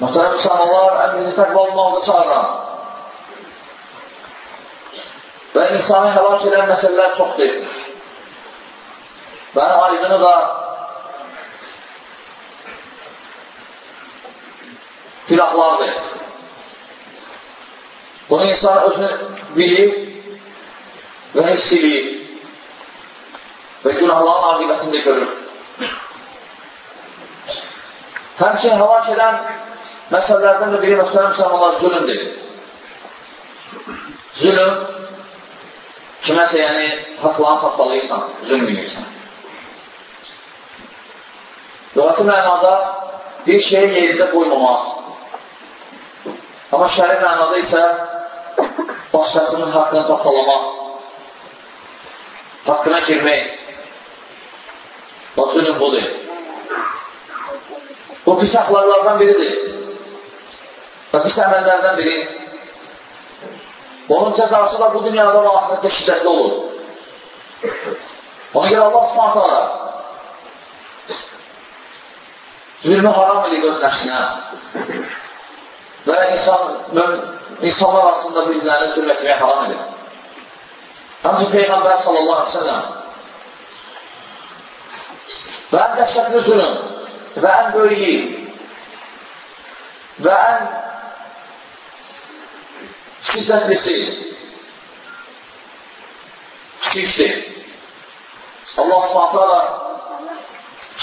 Muhterem Müslümanlar, əmrinizi təqva olmaqda çağıram. Və insanı həlak edən məsələlər çoxdur. Və aydını da filahlardır. Bunu insan özünü bilir və hiss edir və günahların aqibətində görür. Həmçin həlak edən məsələlərdən də biri mühtərəm səhmanlar zülümdür. Zülüm, kiməsə yəni haqlarını tapdalayırsan, zülm edirsən. Lüğəti mənada bir şeyi yerində qoymamaq. Amma şəri mənada isə başqasının haqqını tapdalamaq, haqqına girmək. Bax, zülüm budur. Bu pis əxlaqlardan biridir. Və pis əməllərdən biri. Onun cəzası da bu dünyada və ahirətdə şiddətli olur. Ona görə Allah subhanət hala zülmü haram edib öz nəfsinə və insan, insanlar arasında bir-birlərini zülm etməyə haram edib. Ancaq Peyğəmbər sallallahu aleyhi ve sellem və ən dəhşətli zülüm və ən böyüyü və ən şiddətlisi şirkdir. Allah subhanətə da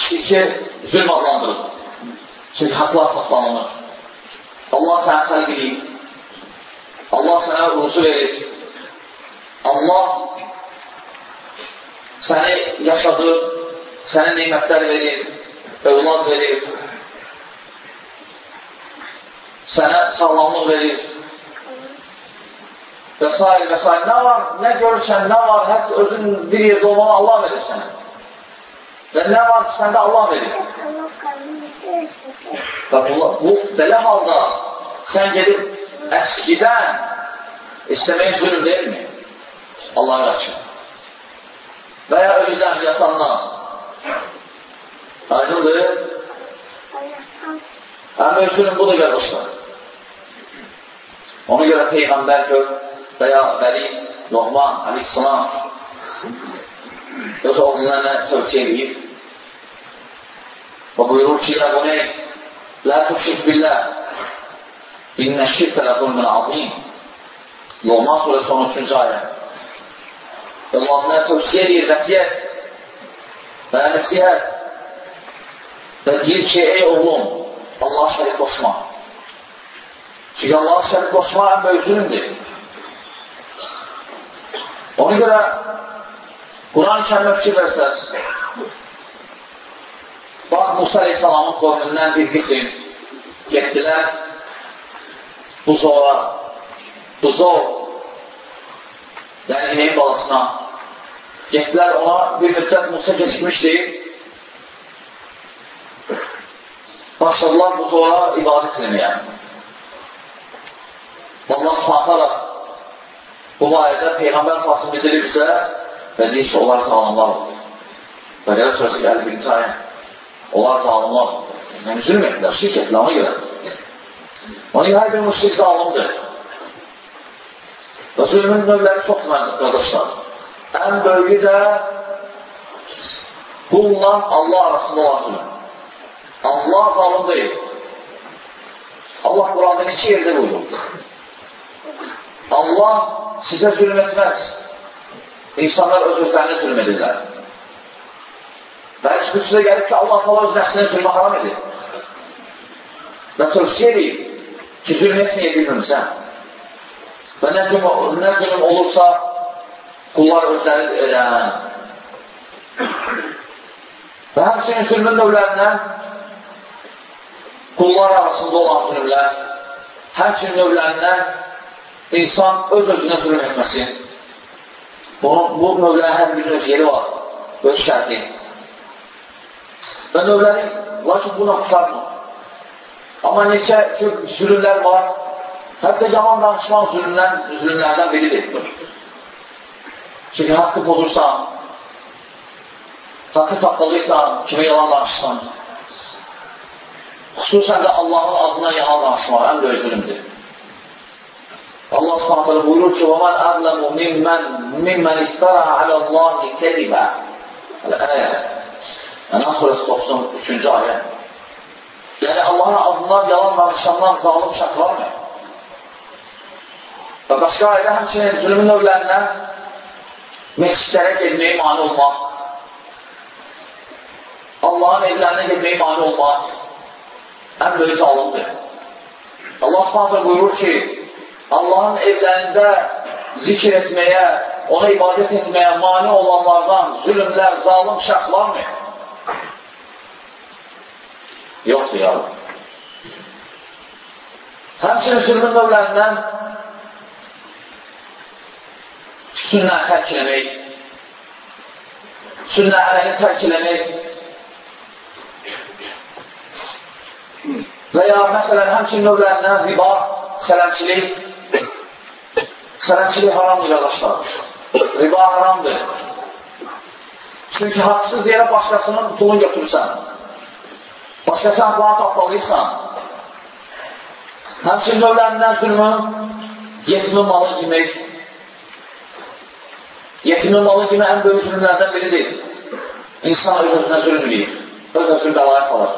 şirki zülm adlandırır. Çünki haqlar toplanılır. Allah sənə xəlq edir. Allah sənə ruzu verir. Allah səni yaşadır, sənə neymətlər verir, övlad verir, sənə sağlamlıq verir və s. və s. Nə var, nə görürsən, nə var, hətta özün bir yerdə olmağı Allah verir sənə. Və nə var ki, səndə Allah verir. Və bu, bu belə halda sən gedib əskidən istəməyin zülüm deyilmi? Allah'a qaçın. Və ya ölüdən, yatandan. Aydındır. Həm özünün budur qardaşlar. Ona görə Peyğəmbər gör və ya Vəli, Lohman, Aleyhisselam öz oğluna tövsiyə edir. Və buyurur ki, ya bu ne? Lə tuşrik billah. İnnə şirkə lə zulmün azim. Lohman surəsi 13-cü ayə. Və Allahına tövsiyə edir, vəsiyyət və nəsiyyət və deyir ki, ey oğlum, Allah şərik qoşma. Çünki Allah şərik qoşma ən böyük zülümdür. Ona görə Quran-ı kərimə fikir versəz, bax, Musa Aleyhisselamın qovmundan bir qism getdilər buzoğa, buzov, yəni ineğin balasına. Getdilər ona bir müddət Musa keçmişdi başladılar buzoğa ibadət eləməyə. Allah subhanətələ Bu ayədə Peyğəmbər salsın bildirir bizə və deyir ki, onlar sağlamlar olur. Bəqərə surəsi 51-ci ayə. Onlar zalimlar olur. Yəni, zülm etdilər, şirk etdilər, ona görə. Ona hər bir müşrik zalimdir. Və zülmün növləri çoxdur, qardaşlar. Ən böyüyü də qulla Allah arasında olan zülm. Allah zalim deyil. Allah Quranda neçə yerdə buyurur? Allah sizə zülm etməz. İnsanlar öz özlərinə zülm edirlər. Bir sizə gəlib ki, Allah Allah öz nəfsinə zülmə haram edir. Və tövsiyə edeyim ki, zülm etməyə bilmirsən. Və nə zülm, nə zülm olursa, qullar özləri edən. Və həmçinin zülmün növlərindən qullar arasında olan zülmlər, həmçinin növlərindən insan öz özünə zülm etməsi. Bunun, bu növlərin hər birinin öz yeri var, öz şərti. Və növləri, lakin buna tutarmır. Amma neçə zülümlər var, hətta yalan danışmaq zülümlər, zülümlərdən biridir. Çünki haqqı pozursan, haqqı tapdalıysan, kimi yalan danışsan, xüsusən də Allahın adına yalan danışmaq ən böyük zülümdür. Allah Subhanahu taala buyurur ki: "Və men azlamu mimmen mimmen iftara alallahi kadiba." Al-ayə. Enam surəsi 93-cü ayə. Yəni Allahın adından yalan danışandan zalım şəxslərmir. Və başqa ayədə həmçinin zülmün növlərindən məscidlərə getməyə mani olmaq, Allahın evlərinə getməyə mani olmaq ən böyük zalımdır. Allah subhanətlə buyurur ki, Allahın evlərində zikr etməyə, ona ibadət etməyə mani olanlardan zülümlər, zalim şəxs varmı? Yoxdur ya. Həmçinin zülmün növlərindən sünnə tərk eləmək, sünnə ələni tərk eləmək və ya məsələn, həmçinin növlərindən riba, sələmçilik, sələmçilik haramdır, qardaşlar. Riba haramdır. Çünki haqsız yerə başqasının pulunu götürürsən. Başqası haqlarını tapdalayırsan. Həmçin növlərindən zülmün yetimin malı yemək. Yetimin malı yemək ən böyük zülmlərdən biridir. İnsan öz-özünə zülm edir. Öz-özünü bəlaya salır.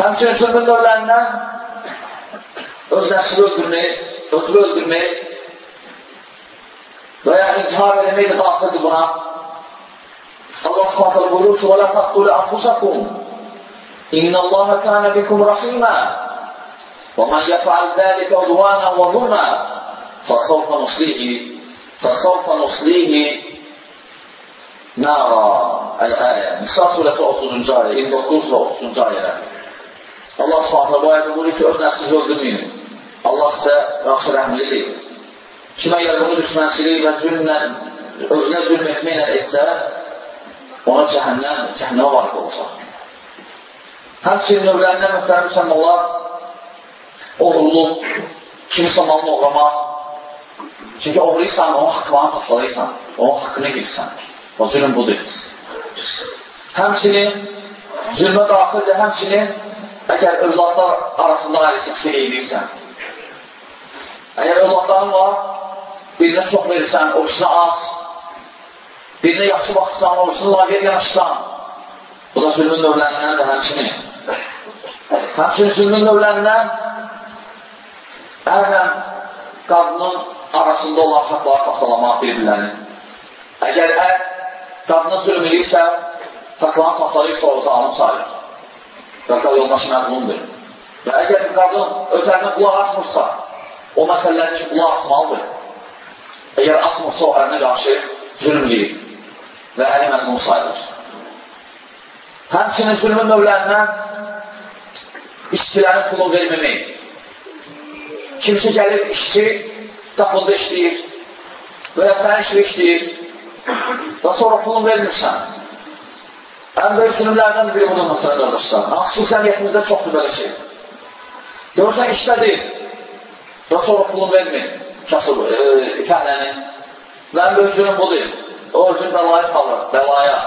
Həmçin zülmün növlərindən öz nəfsini öldürmək, الخلود بالميت وإظهار الميت طاقة الغناء الله أخبط البيوت ولا تقتلوا أنفسكم. إن الله كان بكم رحيما. ومن يفعل ذلك عدوانا وظلما فسوف نصليه فسوف نصليه نارا. الآية. نصاص surəti 30-cu إن 29 və 30-cu ayələr. Allah Subhanahu taala bu ayədə buyurur. Allah sizə yaxşı rəhmlidir. Kim əgər bunu düşmənçilik və zülmlə, özünə zülm etməklə etsə, ona cəhənnəm, cəhənnəmə varid olacaq. Həmçinin növlərindən mühtərəm müsəlmanlar, oğurluq, kimisə malını oğramaq. Çünki oğruysan, onun haqqını tapdalayırsan, onun haqqını girsən. O zülüm budur. Həmçinin zülmə daxildir, həmçinin əgər övladlar arasında ayrı seçki edirsən. Əgər övladların var, birinə çox verirsən, o birinə az, birinə yaxşı baxırsan, o birinə laqeyd yanaşsan, bu da zülmün növlərindən də həmçinin. Həmçinin zülmün növlərindən ərlə qadının arasında olan haqları taxtalamaq bir-birlərini. Əgər ər qadına zülm edirsə, haqlarını taxtalayırsa, o zalim sayılır. Və yoldaşı məzmundur. Və əgər qadın özərinə qulaq asmırsa, o məsələləri ki, qulaq asmalıdır. Əgər asmırsa, o ərinə qarşı zülm edir və əri məzmun sayılır. Həmçinin zülmün növlərindən işçilərin pulunu verməmək. Kimsə gəlir işçi, qapında işləyir və ya sənin işlə işləyir və sonra pulunu vermirsən. Ən böyük zülmlərdən biri budur, mühtərəm qardaşlar. Xüsusən yetimizdə çoxdur belə şey. Görürsən işlədir və sonra pulunu vermir. kasıb, e, fəhləni. Mənim böyük günüm budur. O üçün bəlaya salır, bəlaya.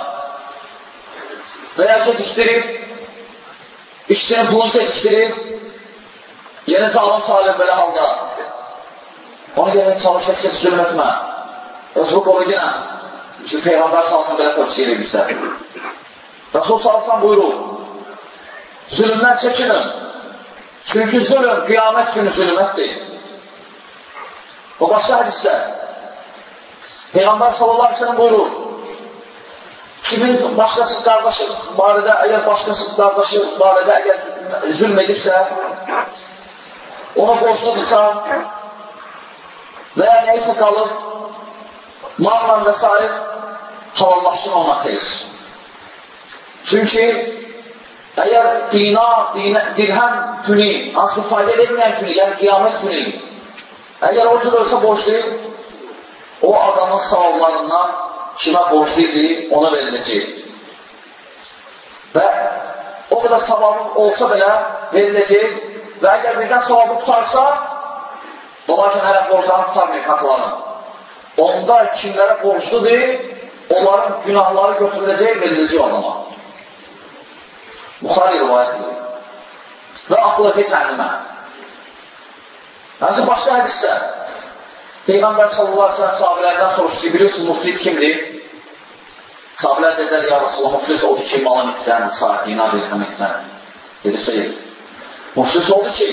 Və ya gecikdirir, işçinin pulunu gecikdirir, yeni zalim salih belə halda. Onu gələk çalış, heç kəs zülm etmə. Özü qoruyuna. Çünki Peyğəmbər salsın belə tövsiyə edirsə. Rasul salsın buyurur, zülmdən çəkinin. Çünki zülm qiyamət günü zülmətdir. O başqa hədisdə Peyğəmbər sallallahu aleyhi ve sellem buyurur, kimin başqası qardaşı barədə, əgər başqası qardaşı barədə əgər zülm edibsə, ona borçludursa və ya neysə qalıb, malla və s. halallaşsın ona tez. Çünki əgər dina, dinə, dirhəm günü, hansı fayda verməyən günü, yəni qiyamət günü, əgər o cür ölsə borçlu, o adamın savablarından kimə borçlu idi, ona veriləcək. Və o qədər savabı olsa belə veriləcək və əgər birdən savabı tutarsa, olarkən hələ borclarını tutarmayın haqlarını. Onda kimlərə borcludur, onların günahları götürüləcək, veriləcək adama. Buxari rivayət edir. Və atılacaq cəhənnəmə. Həmçin başqa hədisdə Peyğəmbər sallallahu aleyhi ve sellem sahabilərdən soruşdu ki, bilirsiniz, muflis kimdir? Sahabilər dedilər, ya Rasulullah, muflis oldu ki, malın itirən, saat, dinar, dirhəm itirən. Dedi, xeyr. Muflis oldu ki,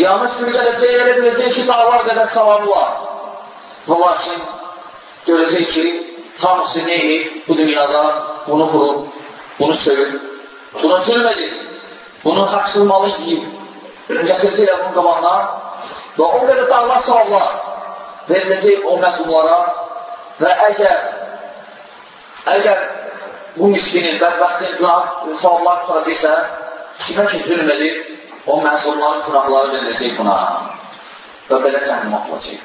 qiyamət günü gələcək, elə biləcək ki, dağlar qədər savabı var. Və lakin, görəcək ki, hamısı neyini bu dünyada bunu vurur, bunu söyür, buna zülm edir, bunu haqsız malı yiyib, gətirəcəklər bunun qabağına və o qədər dağlar savablar veriləcək o məsullara və əgər əgər bu miskinin, bədbəxtin günah savablar tutaracaqsə, kimə ki zülm edir, o məsulların günahları veriləcək buna və belə cəhənnəm atılacaq.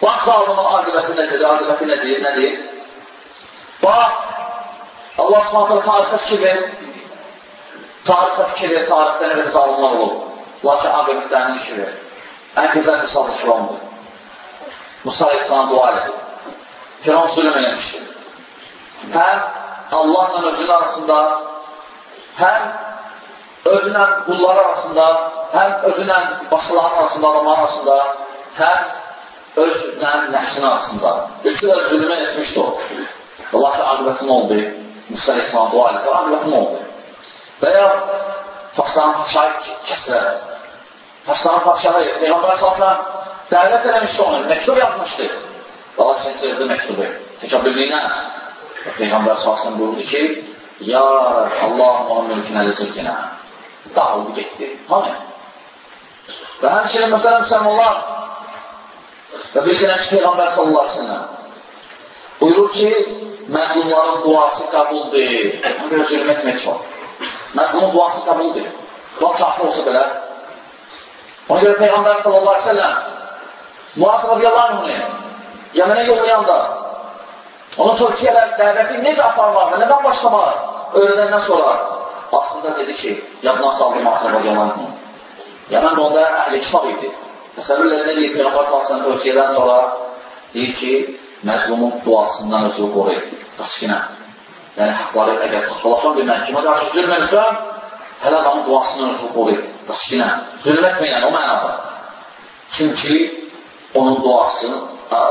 Bax, zalımın aqibəsi necədir, aqibəti nədir, nədir? Bax, Allah subhanətlə tarixə fikir ver, tarixə fikir ver, tarixdə nə qədər zalımlar olub, lakin aqibətlərini ver. Ən gözəl misal da Firavundur. Musa İslam dua edir. Firavun zulüm eləmişdir. Həm Allahla özünün arasında, həm özünlə qullar arasında, həm özünlə başqalarının arasında, adamların arasında, həm özünlə nəfsin arasında. Üçü də zülmə etmişdir o. Allah ki, aqibəti nə oldu? Musa İslam dua edir. Aqibəti nə oldu? Və ya Faksların paşayı kəsilərək. Paşların padşahı, Peyğəmbər salsa dəvət eləmişdi onu, məktub yazmışdı. Allah keçirdi məktubu, təkabirliyinə. Peyğəmbər salsın buyurdu ki, Ya Rəb, Allahım onun mülkünə rizqinə. Dağıldı, getdi. Hamı. Və həmçinin mühtərəm müsəlmanlar və bilginən ki, Peyğəmbər sallallahu aleyhi sellem buyurur ki, məzlumların duası qəbuldur. Ona görə zülm etmək var. Məzlumun duası qəbuldur. Lap kafir olsa belə, Ona görə Peyğəmbər sallallahu aleyhi ve sellem Muaz radiyallahu anhını Yemenə yollayanda onun tövsiyələr, dəvəti necə aparmaq və nədən başlamaq öyrədəndən sonra axırda dedi ki, yadına saldı Muaz radiyallahu anhını. Yemen də onda əhli kitab idi. Təsəvvürlə nə deyir Peyğəmbər sallallahu tövsiyədən sonra deyir ki, məzlumun duasından özü qoruyur, qaçqinə. Yəni, haqları əgər taxtalaşan bir mən kimə qarşı zülm etsən, hələ adamın duasından özü qoruyur qaçqinə, zülm etməyən o mənada. Çünki onun duası,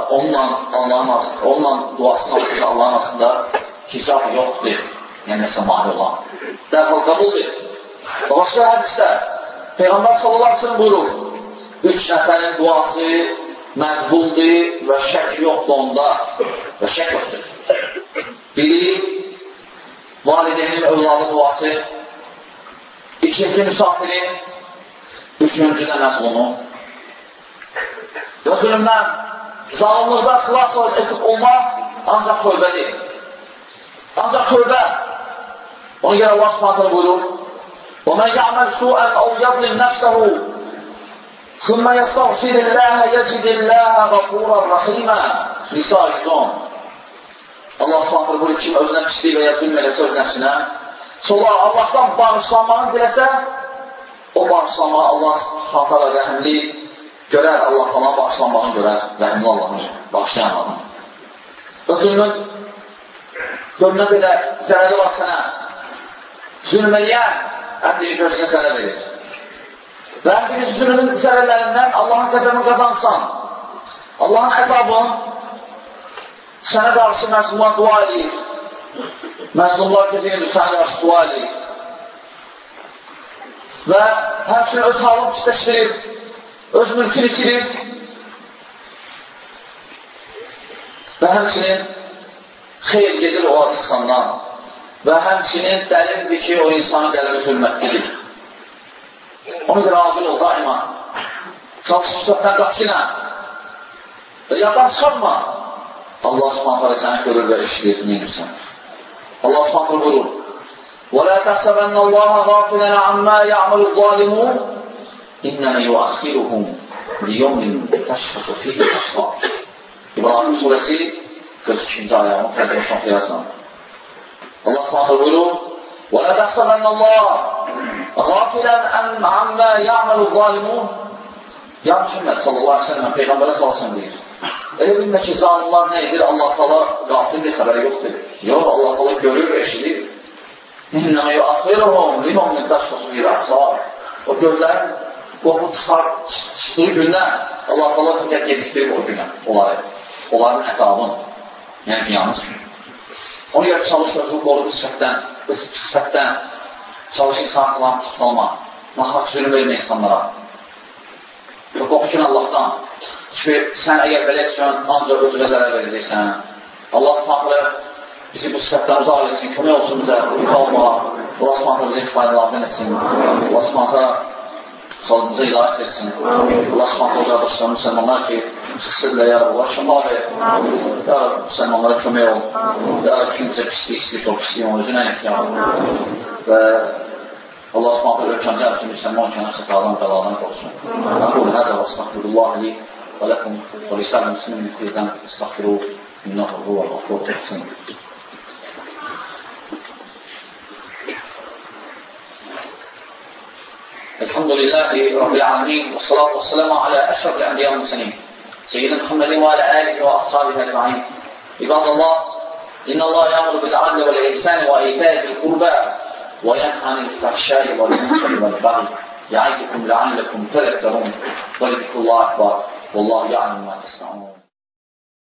onunla Allahın arasında, onunla duasının arasında Allahın arasında hicab yoxdur. Yəni nəsə mani olan. Dərhal qabuldur. Və başqa hədisdə Peyğəmbər sallallahu aleyhi buyurur, üç nəfərin duası məqbuldur və şək yoxdur onda və şək yoxdur. Biri, valideynin övladı duası, ikinci müsafirin, üçüncü də məzlumu. Və zülmdən, zalimlıqdan xilas edib olmaq ancaq tövbədir. Ancaq tövbə. Ona görə Allah subhanətlə buyurur, وَمَنْ يَعْمَلْ سُوءًا أَوْ يَظْلِمْ نَفْسَهُ ثُمَّ يَسْتَغْفِرِ اللَّهَ يَجِدِ اللَّهَ غَفُورًا رَحِيمًا Nisa 110 Allah subhanətlə buyurur, kim özünə pislik və ya zülm eləsə öz nəfsinə, sonra Allahdan bağışlanmanı diləsə, o bağışlanma Allah subhanətlə rəhimli görər Allah falan bağışlanmağını görər, rəhimli Allahın, bağışlayan Allahın. O zülmün görünə belə zərəri var sənə. Zülm eləyən həmdini gözünə sənə verir. Və həmdini zülmün zərərlərindən Allahın qəzəbini qazansan, Allahın əzabın sənə qarşı məzlumlar dua edir. Məzlumlar gecəyindir sənə qarşı dua edir. Və həmçinin öz halını pisləşdirir, öz mülkünü itirir və həmçinin xeyr gedir o insandan və həmçinin dəlildir ki, o insanın qəlbi zülmətlidir. Ona görə aqil ol, daima. Çalış füsətdən qaçına və yadan çıxarma. Allah subhanətə səni görür və eşidir, neymirsən. Allah subhanətə buyurur. وَلَا تَحْسَبَنَّ اللَّهَ غَافِلًا عَمَّا يَعْمَلُ الظَّالِمُونَ إِنَّمَا يُؤَخِّرُهُمْ لِيَوْمٍ تَشْخَصُ فِيهِ الْأَبْصَارُ İbrahim surəsi 42-ci ayənin tərcümə oxuyarsan. Allah Subhanahu buyurur: "Və la tahsabannallaha ghafilan an amma ya'malu zalimun." Ya Muhammed sallallahu əleyhi və səlləm peyğəmbərə sallallahu deyir. Elə bilmə ki, zalimlar nə edir? Allah Taala qafildir, xəbəri yoxdur. Yox, Allah Taala görür, eşidir. İnnəmə yu'akhiruhum limon bil absar. O gözlərin qorxu çıxar, çıxdığı gündən Allah Taala diqqət yetişdirir o günə onları. Onların əzabını, yəni qiyamət günü. Ona görə çalış özünü qoru sifətdən, qız sifətdən, çalış insan qılan tutulma, nahaq zülüm vermə insanlara. Və qorxun Allahdan. Çünki sən əgər belə etsən, ancaq özünə zərər verəcəksən. Allah fahırı bizi bu sifətdən uzaq etsin, kömək olsun bizə, qalma. Allah subhanətə bizi faydalardan etsin. Allah subhanətə xalqımıza ilahət etsin. Allah subhanətə qardaşlarım, müsəlmanlar ki, xüsusilə ya Rabbi, şəfa ver. Ya Rabbi, müsəlmanlara kömək ol. Ya Rabbi, kimsə pislik istəyir, o pisliyin özünə et ya Rabbi. Və Allah subhanətə ölkəmizə həmçin müsəlman kənar xətadan, bəladan qorusun. Aqul həzə və astagfirullah li və ləkum və lisəl müslimin kuldən istagfiruh. İnnahu huvəl ğafur rahim. الحمد لله رب العالمين والصلاة والسلام على أشرف الأنبياء والمرسلين سيدنا محمد وعلى آله وأصحابه أجمعين عباد الله إن الله يأمر بالعدل والإحسان وإيتاء ذي القربى وينهى عن الفحشاء والمنكر والبغي يعظكم لعلكم تذكرون ولذكر الله أكبر Vallahi ya'lamu ma tasna'un.